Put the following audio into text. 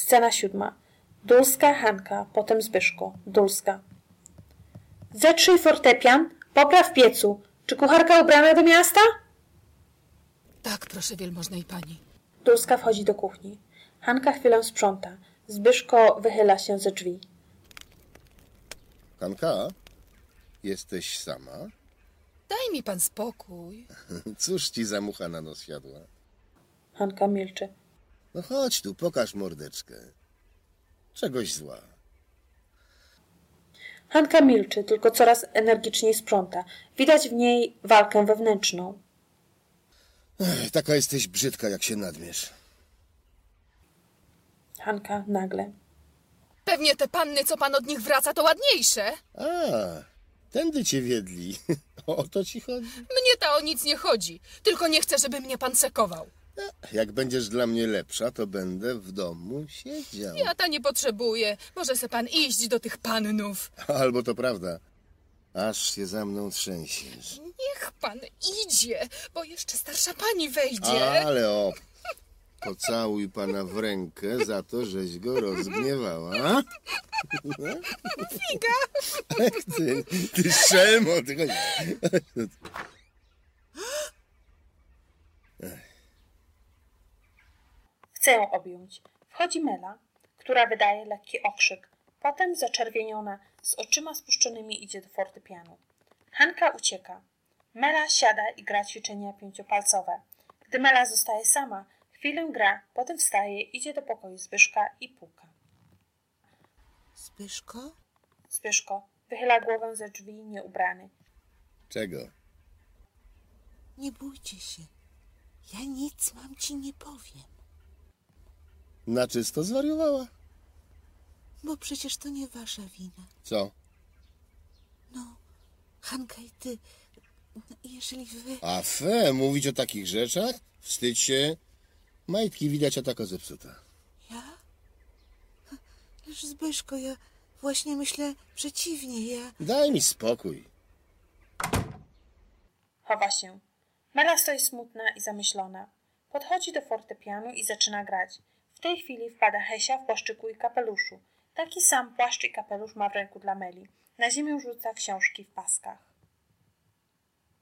Scena siódma. Dulska, Hanka, potem Zbyszko. Dulska. Zetrzyj fortepian, popraw piecu. Czy kucharka ubrana do miasta? Tak, proszę wielmożnej pani. Dulska wchodzi do kuchni. Hanka chwilę sprząta. Zbyszko wychyla się ze drzwi. Hanka, jesteś sama? Daj mi pan spokój. Cóż ci za mucha na nos siadła? Hanka milczy. No chodź tu, pokaż mordeczkę. Czegoś zła. Hanka milczy, tylko coraz energiczniej sprząta. Widać w niej walkę wewnętrzną. Ech, taka jesteś brzydka, jak się nadmiesz. Hanka nagle. Pewnie te panny, co pan od nich wraca, to ładniejsze. A, tędy cię wiedli. O to ci chodzi? Mnie to o nic nie chodzi. Tylko nie chcę, żeby mnie pan sekował. Jak będziesz dla mnie lepsza, to będę w domu siedział. Ja ta nie potrzebuję. Może se pan iść do tych pannów. Albo to prawda. Aż się za mną trzęsiesz. Niech pan idzie, bo jeszcze starsza pani wejdzie. Ale o, pocałuj pana w rękę za to, żeś go rozgniewała. Figa! Ty, ty szelmo, ty chodź. Chce ją objąć. Wchodzi Mela, która wydaje lekki okrzyk. Potem zaczerwieniona, z oczyma spuszczonymi idzie do fortepianu. Hanka ucieka. Mela siada i gra ćwiczenia pięciopalcowe. Gdy Mela zostaje sama, chwilę gra, potem wstaje, idzie do pokoju Zbyszka i puka. Zbyszko? Zbyszko wychyla głowę ze drzwi nieubrany. Czego? Nie bójcie się. Ja nic wam ci nie powiem, Na czysto zwariowała? bo przecież to nie wasza wina. Co? No, Hanka i ty, jeżeli wy... A fe, mówić o takich rzeczach? Wstydź się. Majtki widać, a taka zepsuta. Ja? Ależ Zbyszko, ja właśnie myślę przeciwnie, ja... Daj mi spokój. Chowa się. Mela stoi smutna i zamyślona. Podchodzi do fortepianu i zaczyna grać. W tej chwili wpada Hesia w płaszczyku i kapeluszu. Taki sam płaszcz i kapelusz ma w ręku dla Meli. Na ziemię rzuca książki w paskach.